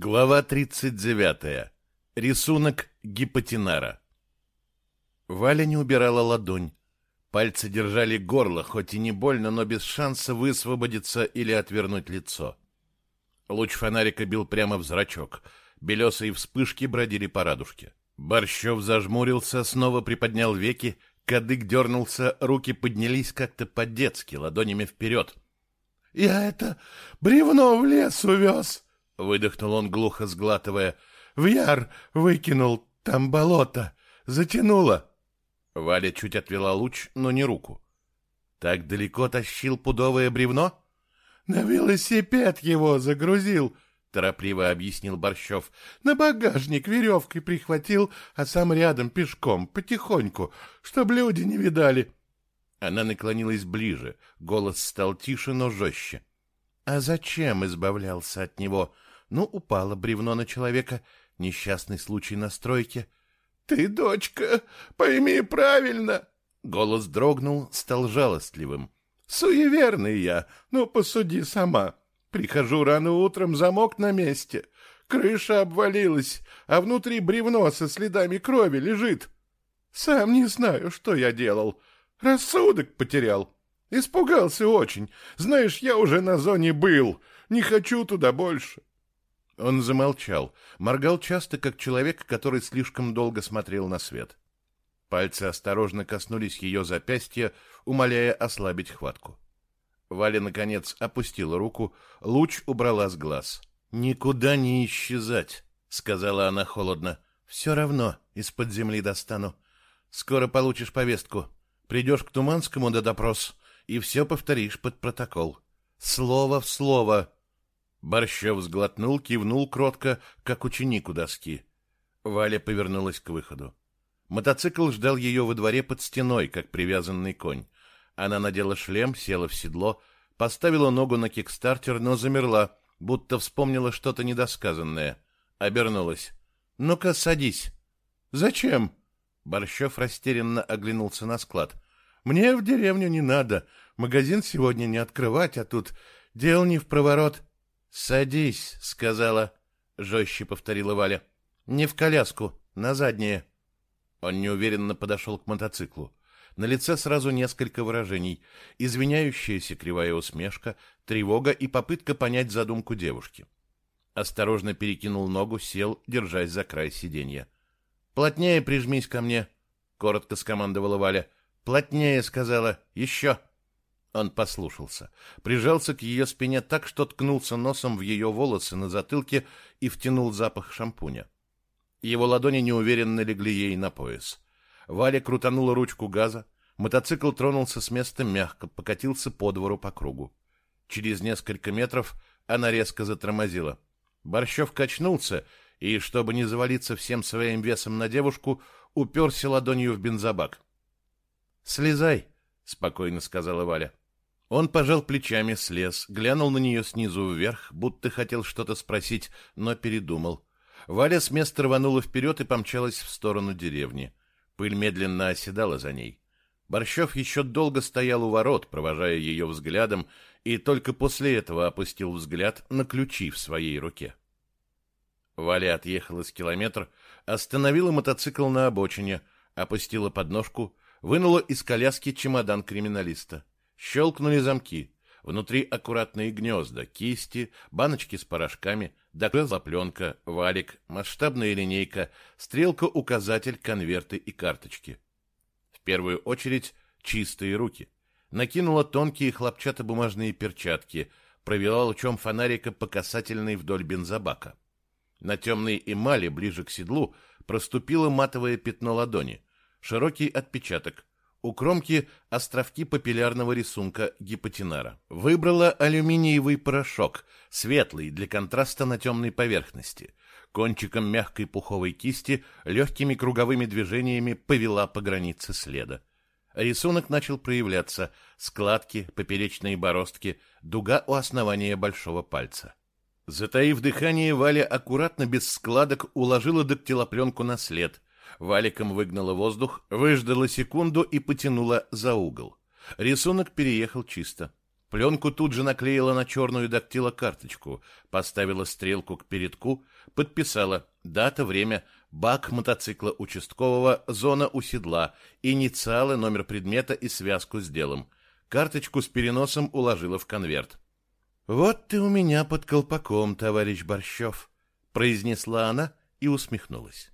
Глава 39. Рисунок гипотенара. Валя не убирала ладонь. Пальцы держали горло, хоть и не больно, но без шанса высвободиться или отвернуть лицо. Луч фонарика бил прямо в зрачок. Белесые вспышки бродили по радужке. Борщев зажмурился, снова приподнял веки, кадык дернулся, руки поднялись как-то по-детски, ладонями вперед. — Я это бревно в лес увез! —— выдохнул он, глухо сглатывая. «В яр выкинул, там болото, затянуло». Валя чуть отвела луч, но не руку. «Так далеко тащил пудовое бревно?» «На велосипед его загрузил», — торопливо объяснил Борщев. «На багажник веревкой прихватил, а сам рядом пешком, потихоньку, чтоб люди не видали». Она наклонилась ближе, голос стал тише, но жестче. «А зачем избавлялся от него?» Ну, упало бревно на человека. Несчастный случай на стройке. — Ты, дочка, пойми правильно. Голос дрогнул, стал жалостливым. — Суеверный я, ну, посуди сама. Прихожу рано утром, замок на месте. Крыша обвалилась, а внутри бревно со следами крови лежит. Сам не знаю, что я делал. Рассудок потерял. Испугался очень. Знаешь, я уже на зоне был. Не хочу туда больше. Он замолчал, моргал часто, как человек, который слишком долго смотрел на свет. Пальцы осторожно коснулись ее запястья, умоляя ослабить хватку. Валя, наконец, опустила руку, луч убрала с глаз. «Никуда не исчезать», — сказала она холодно. «Все равно из-под земли достану. Скоро получишь повестку. Придешь к Туманскому до допрос, и все повторишь под протокол. Слово в слово». Борщев сглотнул, кивнул кротко, как ученик у доски. Валя повернулась к выходу. Мотоцикл ждал ее во дворе под стеной, как привязанный конь. Она надела шлем, села в седло, поставила ногу на кикстартер, но замерла, будто вспомнила что-то недосказанное. Обернулась. «Ну-ка, садись». «Зачем?» Борщев растерянно оглянулся на склад. «Мне в деревню не надо. Магазин сегодня не открывать, а тут дел не в проворот». «Садись», — сказала, — жестче повторила Валя. «Не в коляску, на заднее». Он неуверенно подошел к мотоциклу. На лице сразу несколько выражений. Извиняющаяся кривая усмешка, тревога и попытка понять задумку девушки. Осторожно перекинул ногу, сел, держась за край сиденья. «Плотнее прижмись ко мне», — коротко скомандовала Валя. «Плотнее», — сказала. «Еще». Он послушался, прижался к ее спине так, что ткнулся носом в ее волосы на затылке и втянул запах шампуня. Его ладони неуверенно легли ей на пояс. Валя крутанула ручку газа, мотоцикл тронулся с места мягко, покатился по двору по кругу. Через несколько метров она резко затормозила. Борщев качнулся и, чтобы не завалиться всем своим весом на девушку, уперся ладонью в бензобак. «Слезай», — спокойно сказала Валя. Он пожал плечами, слез, глянул на нее снизу вверх, будто хотел что-то спросить, но передумал. Валя с места рванула вперед и помчалась в сторону деревни. Пыль медленно оседала за ней. Борщев еще долго стоял у ворот, провожая ее взглядом, и только после этого опустил взгляд на ключи в своей руке. Валя отъехала с километр, остановила мотоцикл на обочине, опустила подножку, вынула из коляски чемодан криминалиста. Щелкнули замки. Внутри аккуратные гнезда, кисти, баночки с порошками, докрыла пленка, валик, масштабная линейка, стрелка-указатель, конверты и карточки. В первую очередь чистые руки. Накинула тонкие хлопчатобумажные перчатки, провела лучом фонарика по касательной вдоль бензобака. На темной эмали ближе к седлу проступило матовое пятно ладони, широкий отпечаток, у кромки островки папиллярного рисунка гипотенара. Выбрала алюминиевый порошок, светлый, для контраста на темной поверхности. Кончиком мягкой пуховой кисти легкими круговыми движениями повела по границе следа. Рисунок начал проявляться. Складки, поперечные бороздки, дуга у основания большого пальца. Затаив дыхание, Валя аккуратно, без складок, уложила дактилопленку на след — Валиком выгнала воздух, выждала секунду и потянула за угол. Рисунок переехал чисто. Пленку тут же наклеила на черную дактилокарточку, поставила стрелку к передку, подписала дата, время, бак мотоцикла участкового, зона у седла, инициалы, номер предмета и связку с делом. Карточку с переносом уложила в конверт. «Вот ты у меня под колпаком, товарищ Борщев», — произнесла она и усмехнулась.